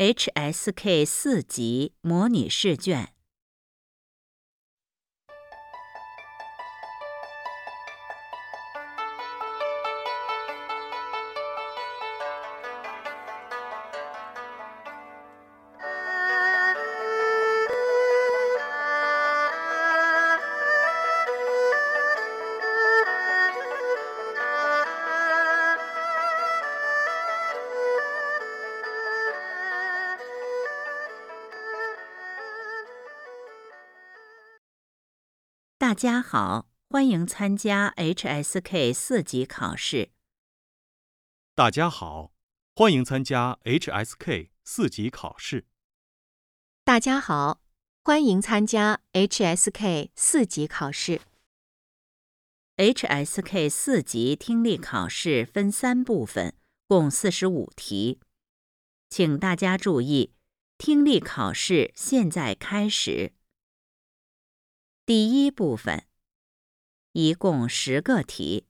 HSK 四级模拟试卷。家好，欢迎参加 HSK 四级考试。大家好，欢迎参加 HSK 四级考试。大家好，欢迎参加 HSK 四级考试。HSK 四级听力考试分三部分，共四十五题，请大家注意，听力考试现在开始。第一部分，一共十个题，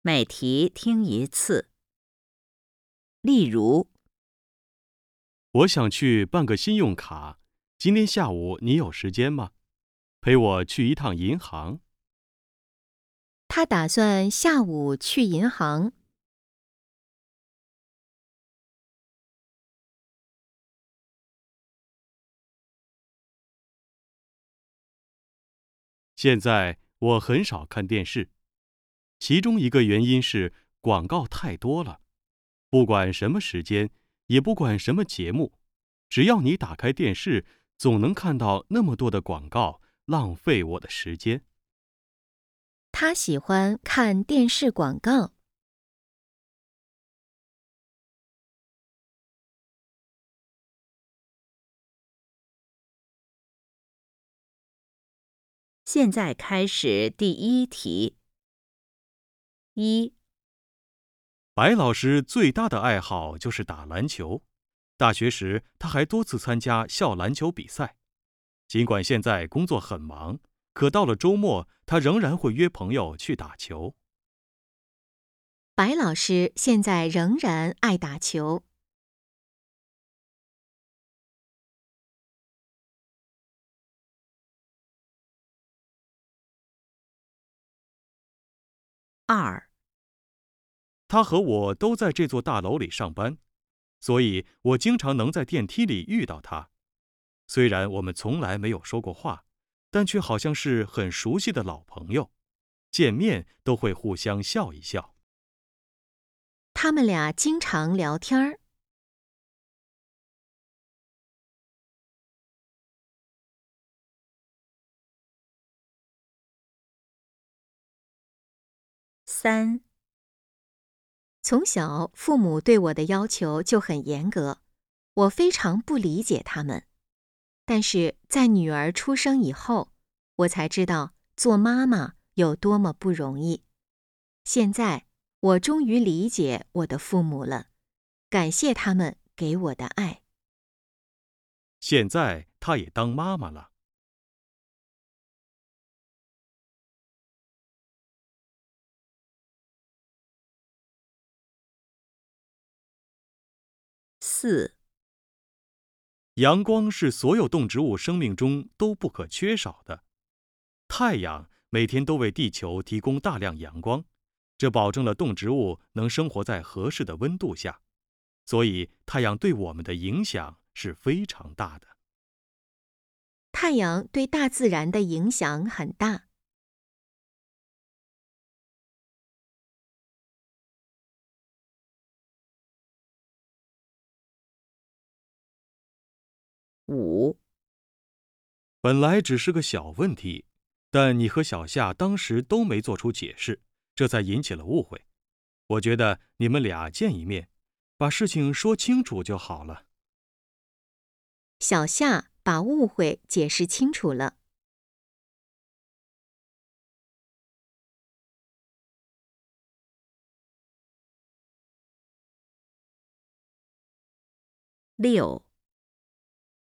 每题听一次。例如，我想去办个信用卡，今天下午你有时间吗？陪我去一趟银行。他打算下午去银行。现在我很少看电视，其中一个原因是广告太多了。不管什么时间，也不管什么节目，只要你打开电视，总能看到那么多的广告，浪费我的时间。他喜欢看电视广告。现在开始第一题。一，白老师最大的爱好就是打篮球。大学时，他还多次参加校篮球比赛。尽管现在工作很忙，可到了周末，他仍然会约朋友去打球。白老师现在仍然爱打球。二，他和我都在这座大楼里上班，所以我经常能在电梯里遇到他。虽然我们从来没有说过话，但却好像是很熟悉的老朋友，见面都会互相笑一笑。他们俩经常聊天儿。三，从小父母对我的要求就很严格，我非常不理解他们。但是在女儿出生以后，我才知道做妈妈有多么不容易。现在我终于理解我的父母了，感谢他们给我的爱。现在她也当妈妈了。四，阳光是所有动植物生命中都不可缺少的。太阳每天都为地球提供大量阳光，这保证了动植物能生活在合适的温度下。所以，太阳对我们的影响是非常大的。太阳对大自然的影响很大。五，本来只是个小问题，但你和小夏当时都没做出解释，这才引起了误会。我觉得你们俩见一面，把事情说清楚就好了。小夏把误会解释清楚了。六，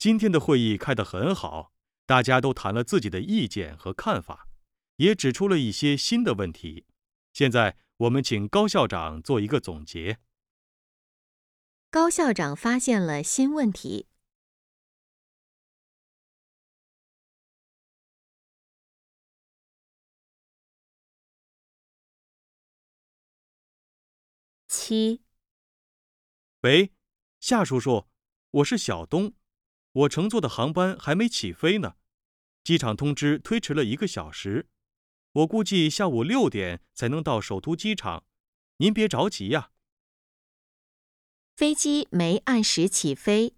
今天的会议开得很好，大家都谈了自己的意见和看法，也指出了一些新的问题。现在我们请高校长做一个总结。高校长发现了新问题。七，喂，夏叔叔，我是小东，我乘坐的航班还没起飞呢，机场通知推迟了一个小时，我估计下午六点才能到首都机场，您别着急呀。飞机没按时起飞。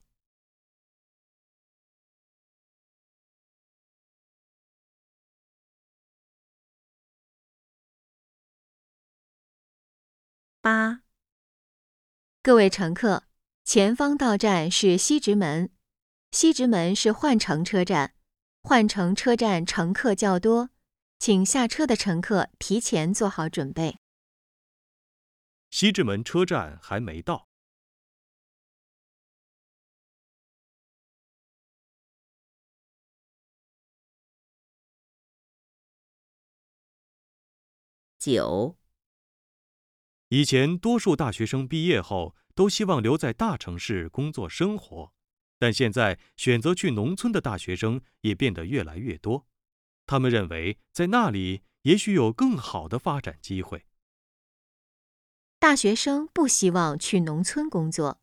八，各位乘客，前方到站是西直门，西直门是换乘车站，换乘车站乘客较多，请下车的乘客提前做好准备。西直门车站还没到。九，以前多数大学生毕业后都希望留在大城市工作生活，但现在选择去农村的大学生也变得越来越多。他们认为在那里也许有更好的发展机会。大学生不希望去农村工作。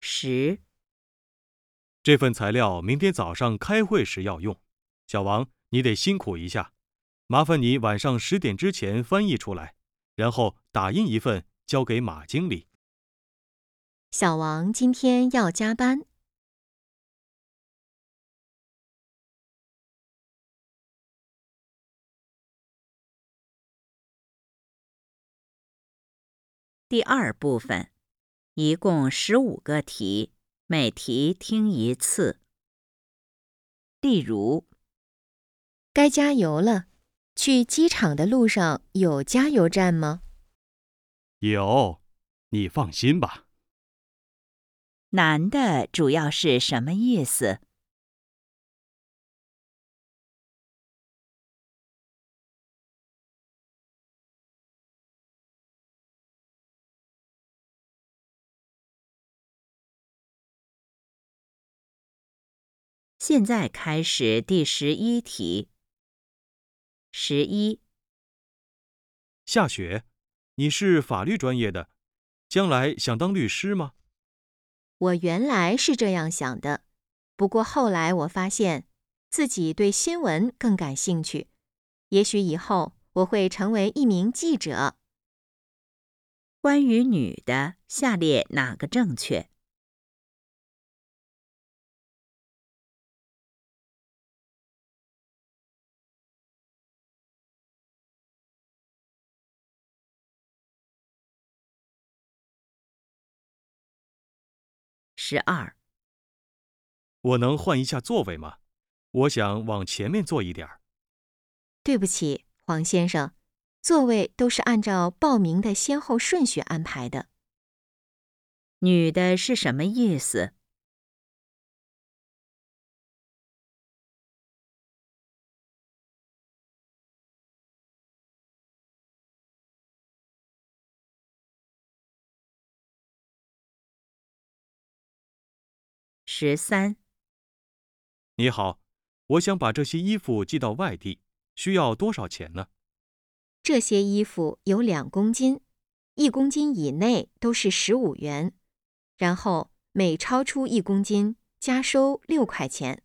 十，这份材料明天早上开会时要用，小王，你得辛苦一下，麻烦你晚上十点之前翻译出来，然后打印一份交给马经理。小王今天要加班。第二部分，一共十五个题，每题听一次。例如，该加油了。去机场的路上有加油站吗？有，你放心吧。男的主要是什么意思？现在开始第十一题。十一，夏雪，你是法律专业的，将来想当律师吗？我原来是这样想的，不过后来我发现自己对新闻更感兴趣，也许以后我会成为一名记者。关于女的，下列哪个正确？十二，我能换一下座位吗？我想往前面坐一点儿。对不起，黄先生，座位都是按照报名的先后顺序安排的。女的是什么意思？十三，你好，我想把这些衣服寄到外地，需要多少钱呢？这些衣服有两公斤，一公斤以内都是十五元，然后每超出一公斤加收六块钱。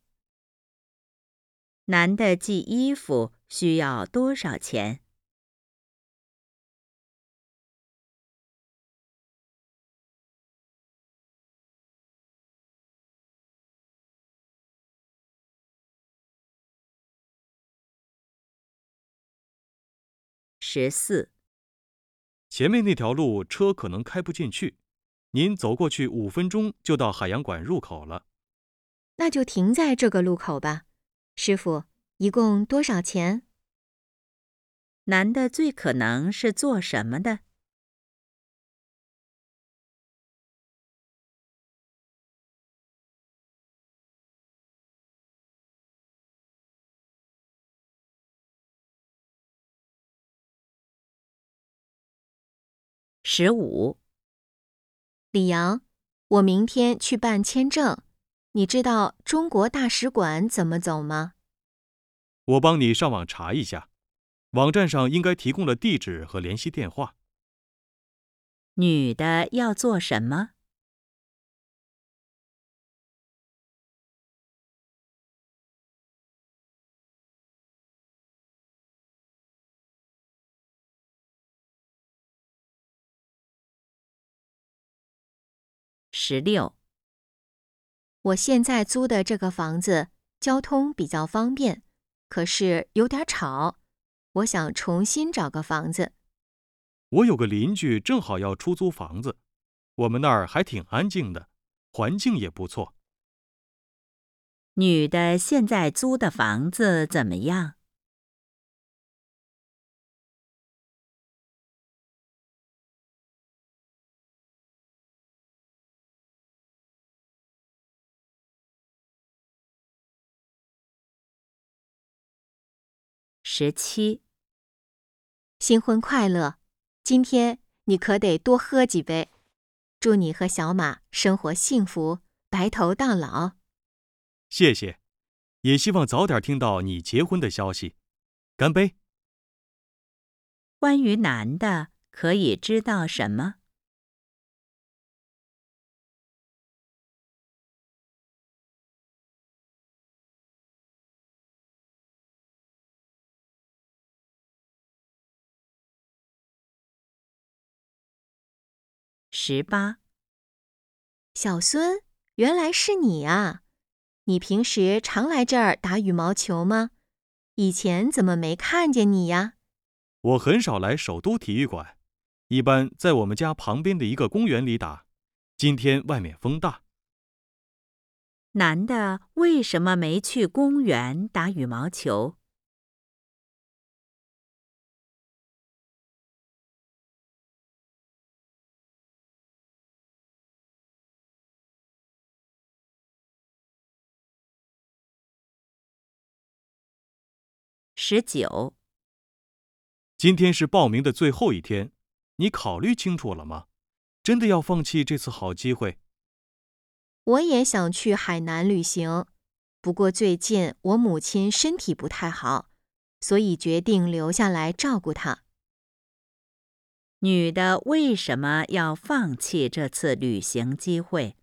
男的寄衣服需要多少钱？十四，前面那条路车可能开不进去，您走过去五分钟就到海洋馆入口了。那就停在这个路口吧。师傅，一共多少钱？男的最可能是做什么的？十五，李阳，我明天去办签证，你知道中国大使馆怎么走吗？我帮你上网查一下，网站上应该提供了地址和联系电话。女的要做什么？十六，我现在租的这个房子交通比较方便，可是有点吵，我想重新找个房子。我有个邻居正好要出租房子，我们那儿还挺安静的，环境也不错。女的现在租的房子怎么样？十七，新婚快乐！今天你可得多喝几杯。祝你和小马生活幸福，白头到老。谢谢，也希望早点听到你结婚的消息。干杯！关于男的，可以知道什么？十八，小孙，原来是你啊！你平时常来这儿打羽毛球吗？以前怎么没看见你呀？我很少来首都体育馆，一般在我们家旁边的一个公园里打。今天外面风大。男的为什么没去公园打羽毛球？十九，今天是报名的最后一天，你考虑清楚了吗？真的要放弃这次好机会？我也想去海南旅行，不过最近我母亲身体不太好，所以决定留下来照顾她。女的为什么要放弃这次旅行机会？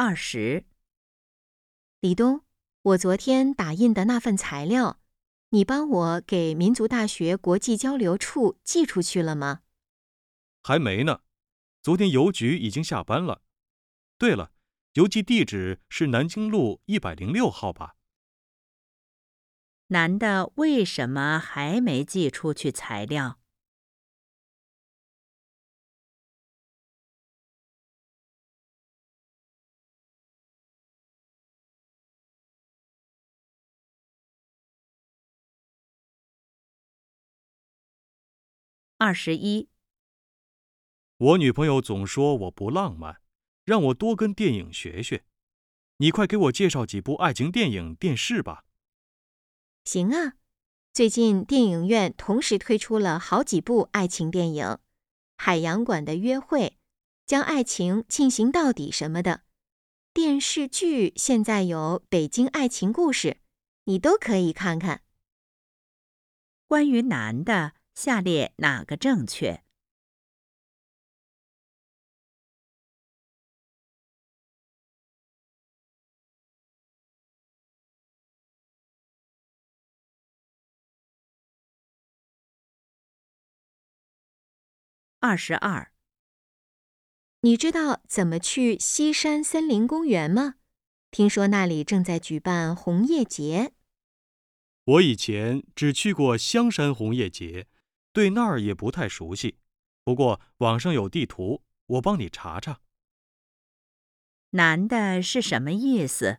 二十，李东，我昨天打印的那份材料，你帮我给民族大学国际交流处寄出去了吗？还没呢，昨天邮局已经下班了。对了，邮寄地址是南京路一百零六号吧？男的为什么还没寄出去材料？二十一，我女朋友总说我不浪漫，让我多跟电影学学。你快给我介绍几部爱情电影电视吧。行啊，最近电影院同时推出了好几部爱情电影，《海洋馆的约会》、《将爱情进行到底》什么的。电视剧现在有《北京爱情故事》，你都可以看看。关于男的。下列哪个正确？二十二。你知道怎么去西山森林公园吗？听说那里正在举办红叶节。我以前只去过香山红叶节。对那儿也不太熟悉不过网上有地图我帮你查查。男的是什么意思？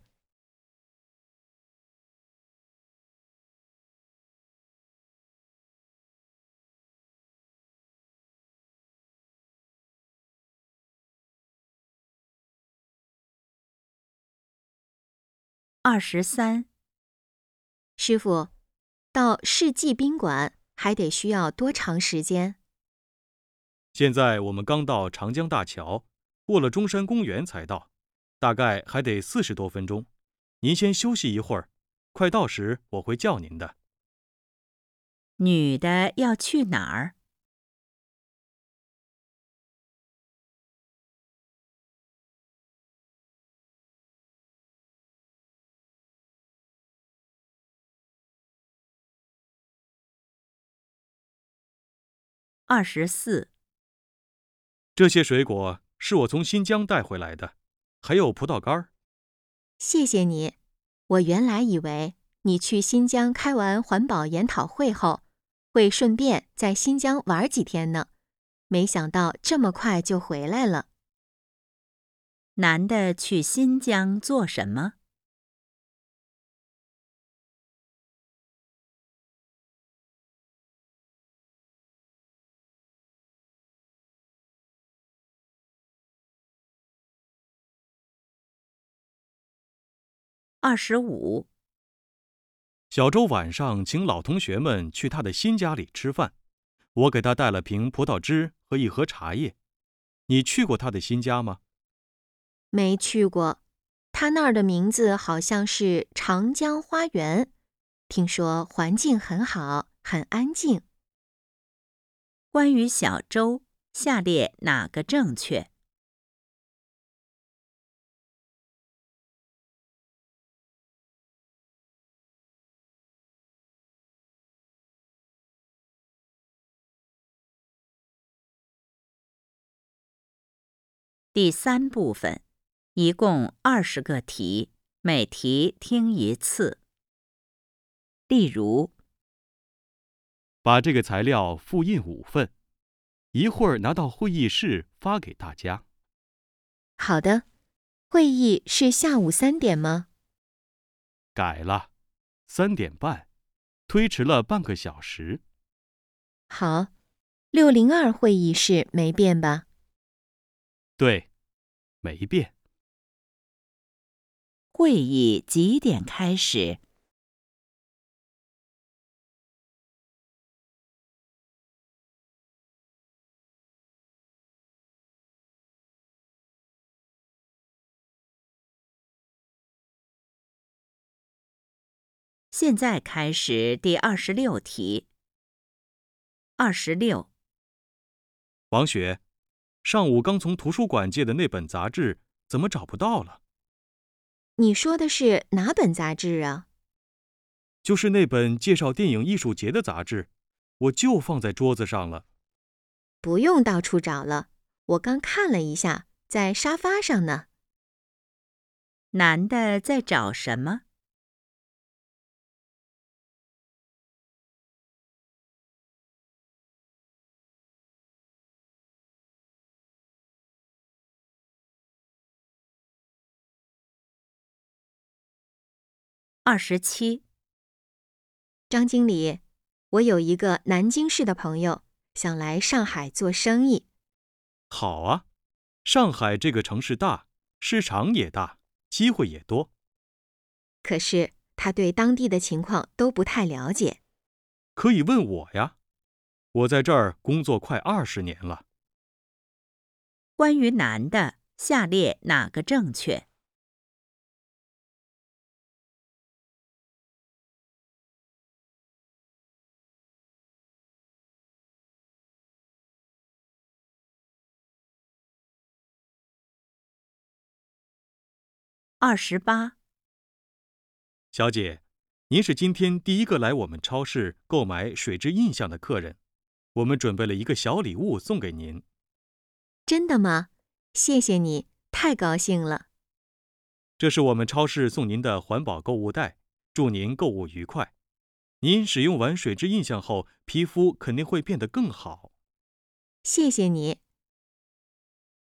二十三。师傅到世纪宾馆还得需要多长时间？现在我们刚到长江大桥，过了中山公园才到，大概还得四十多分钟。您先休息一会儿，快到时我会叫您的。女的要去哪儿？二十四，这些水果是我从新疆带回来的，还有葡萄干儿。谢谢你。我原来以为你去新疆开完环保研讨会后，会顺便在新疆玩几天呢，没想到这么快就回来了。男的去新疆做什么？二十五，小周晚上请老同学们去他的新家里吃饭，我给他带了瓶葡萄汁和一盒茶叶。你去过他的新家吗？没去过，他那儿的名字好像是长江花园，听说环境很好，很安静。关于小周，下列哪个正确？第三部分，一共二十个题，每题听一次。例如，把这个材料复印五份，一会儿拿到会议室发给大家。好的，会议是下午三点吗？改了，三点半，推迟了半个小时。好，六零二会议室没变吧？对，没变。会议几点开始？现在开始第二十六题。二十六，王雪。上午刚从图书馆借的那本杂志怎么找不到了？你说的是哪本杂志啊？就是那本介绍电影艺术节的杂志，我就放在桌子上了。不用到处找了，我刚看了一下，在沙发上呢。男的在找什么？二十七，张经理，我有一个南京市的朋友想来上海做生意。好啊，上海这个城市大，市场也大，机会也多。可是他对当地的情况都不太了解。可以问我呀，我在这儿工作快二十年了。关于男的，下列哪个正确？二十八，小姐，您是今天第一个来我们超市购买水质印象的客人，我们准备了一个小礼物送给您。真的吗？谢谢你，太高兴了。这是我们超市送您的环保购物袋，祝您购物愉快。您使用完水质印象后，皮肤肯定会变得更好。谢谢你。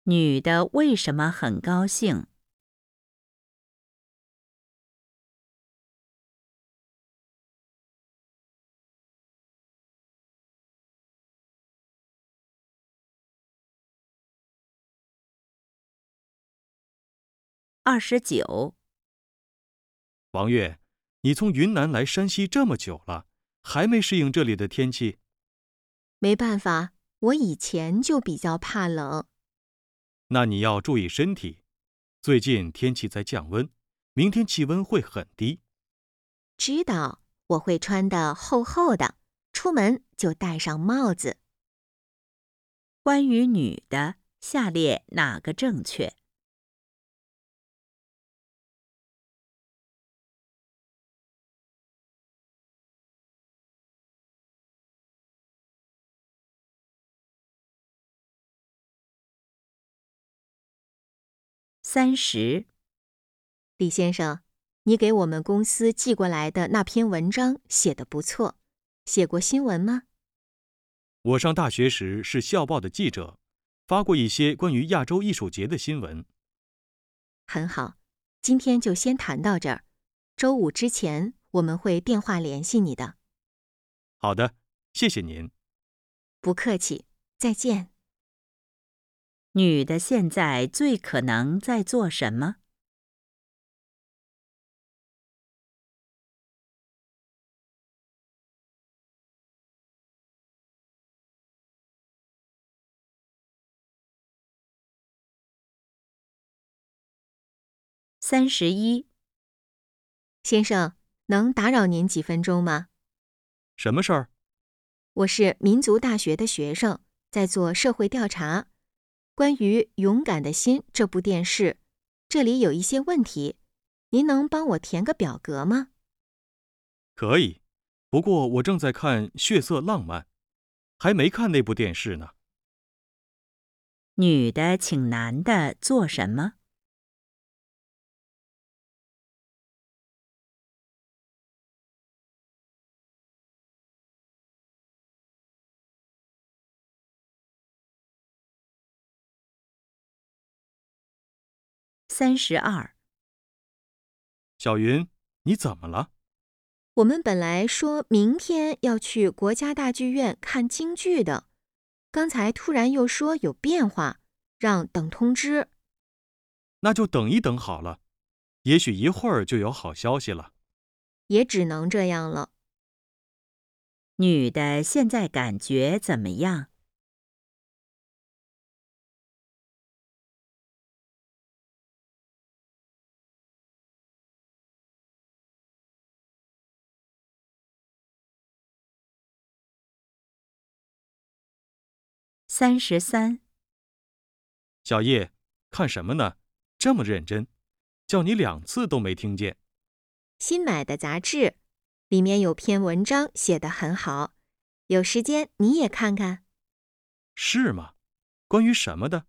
女的为什么很高兴？二十九，王月，你从云南来山西这么久了，还没适应这里的天气？没办法，我以前就比较怕冷。那你要注意身体。最近天气在降温，明天气温会很低。知道，我会穿的厚厚的，出门就戴上帽子。关于女的，下列哪个正确？三十，李先生，你给我们公司寄过来的那篇文章写的不错，写过新闻吗？我上大学时是校报的记者，发过一些关于亚洲艺术节的新闻。很好，今天就先谈到这儿，周五之前我们会电话联系你的。好的，谢谢您。不客气，再见。女的现在最可能在做什么？三十一，先生，能打扰您几分钟吗？什么事儿？我是民族大学的学生，在做社会调查。关于《勇敢的心》这部电视，这里有一些问题，您能帮我填个表格吗？可以，不过我正在看《血色浪漫》，还没看那部电视呢。女的请男的做什么？三十二，小云，你怎么了？我们本来说明天要去国家大剧院看京剧的，刚才突然又说有变化，让等通知。那就等一等好了，也许一会儿就有好消息了。也只能这样了。女的现在感觉怎么样？三十三，小叶，看什么呢？这么认真，叫你两次都没听见。新买的杂志，里面有篇文章写得很好，有时间你也看看。是吗？关于什么的？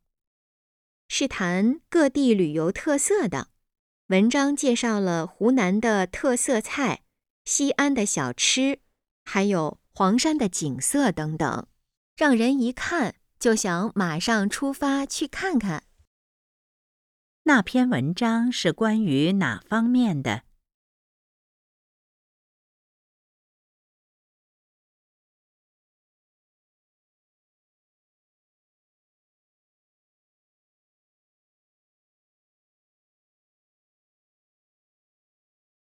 是谈各地旅游特色的。文章介绍了湖南的特色菜、西安的小吃，还有黄山的景色等等，让人一看。就想马上出发去看看。那篇文章是关于哪方面的？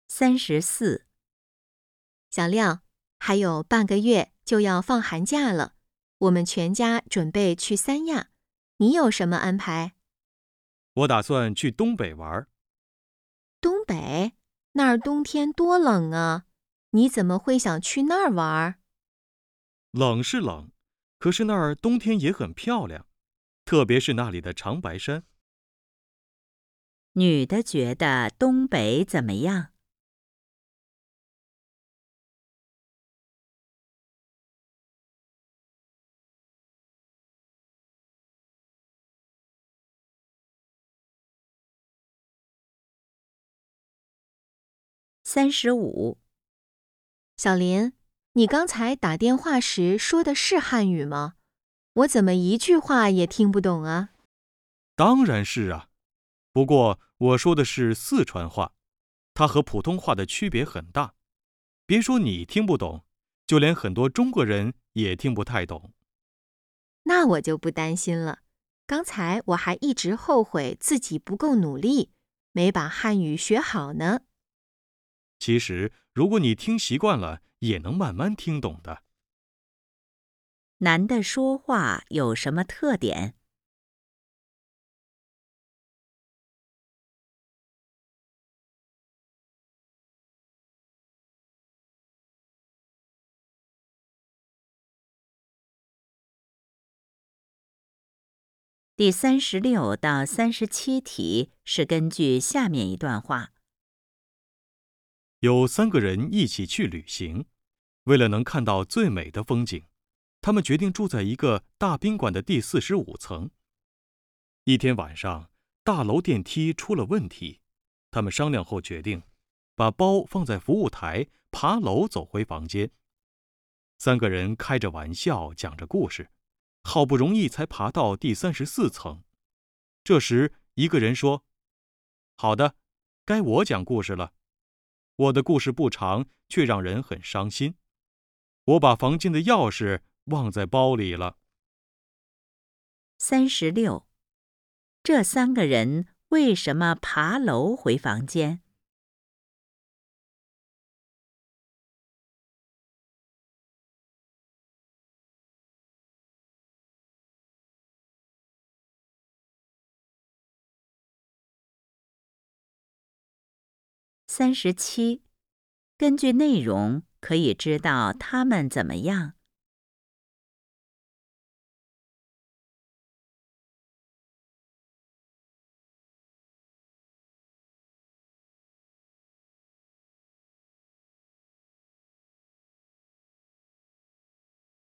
三十四，小亮，还有半个月就要放寒假了。我们全家准备去三亚，你有什么安排？我打算去东北玩。东北那儿冬天多冷啊！你怎么会想去那儿玩？冷是冷，可是那儿冬天也很漂亮，特别是那里的长白山。女的觉得东北怎么样？三十五，小林，你刚才打电话时说的是汉语吗？我怎么一句话也听不懂啊？当然是啊，不过我说的是四川话，它和普通话的区别很大。别说你听不懂，就连很多中国人也听不太懂。那我就不担心了。刚才我还一直后悔自己不够努力，没把汉语学好呢。其实，如果你听习惯了，也能慢慢听懂的。男的说话有什么特点？第三十六到三十七题是根据下面一段话：有三个人一起去旅行，为了能看到最美的风景，他们决定住在一个大宾馆的第四十五层。一天晚上，大楼电梯出了问题，他们商量后决定把包放在服务台，爬楼走回房间。三个人开着玩笑，讲着故事。好不容易才爬到第三十四层，这时一个人说：“好的，该我讲故事了。我的故事不长，却让人很伤心。我把房间的钥匙忘在包里了。”三十六，这三个人为什么爬楼回房间？三十七，根据内容可以知道他们怎么样。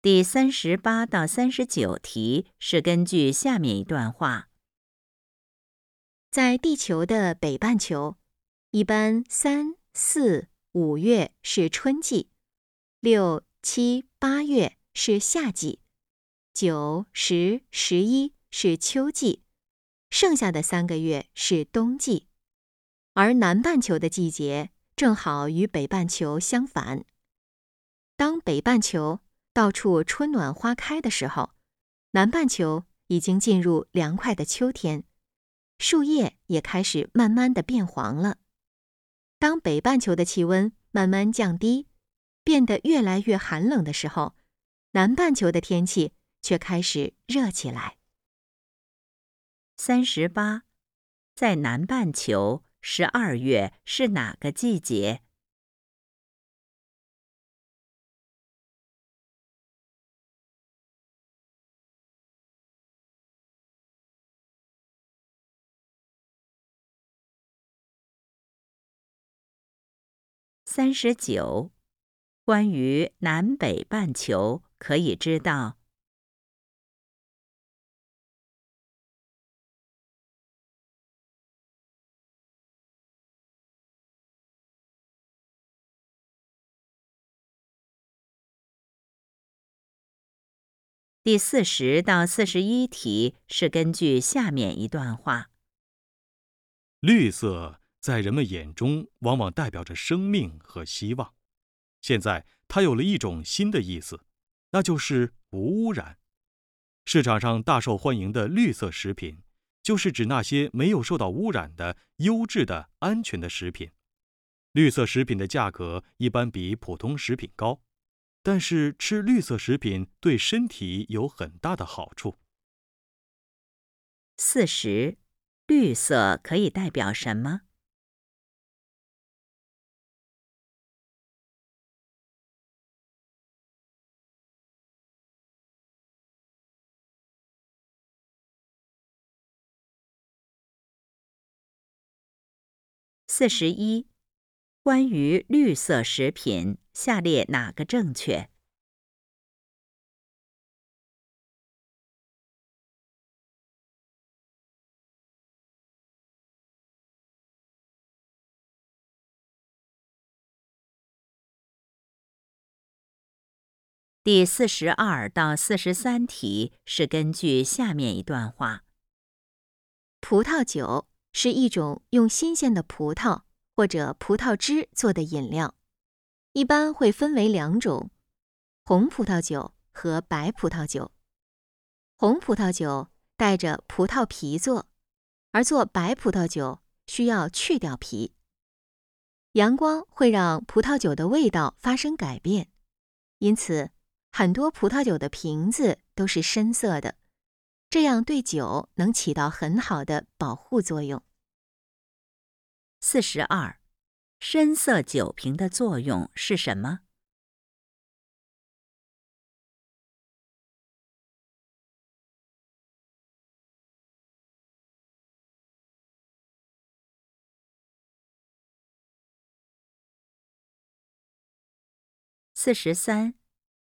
第三十八到三十九题是根据下面一段话：在地球的北半球。一般三四五月是春季，六七八月是夏季，九十十一是秋季，剩下的三个月是冬季。而南半球的季节正好与北半球相反。当北半球到处春暖花开的时候，南半球已经进入凉快的秋天，树叶也开始慢慢的变黄了。当北半球的气温慢慢降低，变得越来越寒冷的时候，南半球的天气却开始热起来。三十八，在南半球，十二月是哪个季节？三十九，关于南北半球可以知道。第四十到四十一题是根据下面一段话：绿色。在人们眼中，往往代表着生命和希望。现在，它有了一种新的意思，那就是无污染。市场上大受欢迎的绿色食品，就是指那些没有受到污染的优质的、安全的食品。绿色食品的价格一般比普通食品高，但是吃绿色食品对身体有很大的好处。四十，绿色可以代表什么？四十一，关于绿色食品，下列哪个正确？第四十二到四十三题是根据下面一段话：葡萄酒。是一种用新鲜的葡萄或者葡萄汁做的饮料，一般会分为两种：红葡萄酒和白葡萄酒。红葡萄酒带着葡萄皮做，而做白葡萄酒需要去掉皮。阳光会让葡萄酒的味道发生改变，因此很多葡萄酒的瓶子都是深色的，这样对酒能起到很好的保护作用。四十二，深色酒瓶的作用是什么？四十三，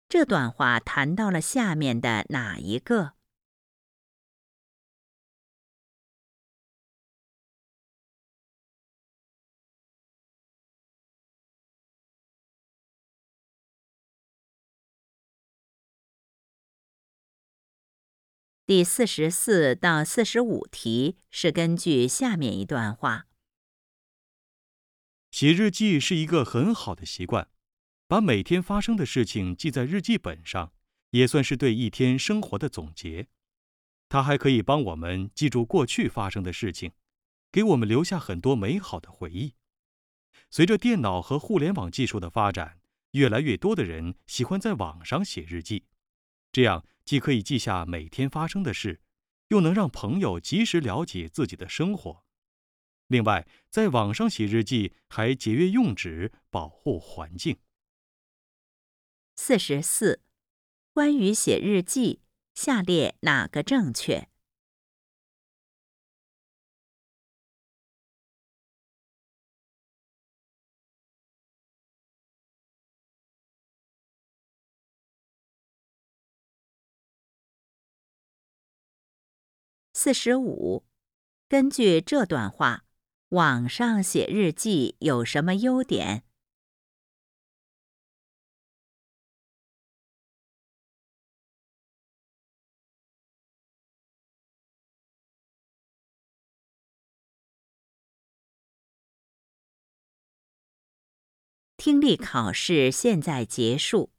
这段话谈到了下面的哪一个？第四十四到四十五题是根据下面一段话。写日记是一个很好的习惯。把每天发生的事情记在日记本上，也算是对一天生活的总结。它还可以帮我们记住过去发生的事情，给我们留下很多美好的回忆。随着电脑和互联网技术的发展，越来越多的人喜欢在网上写日记，这样既可以记下每天发生的事，又能让朋友及时了解自己的生活。另外，在网上写日记还节约用纸，保护环境。四十四，关于写日记，下列哪个正确？四十五，根据这段话，网上写日记有什么优点？听力考试现在结束。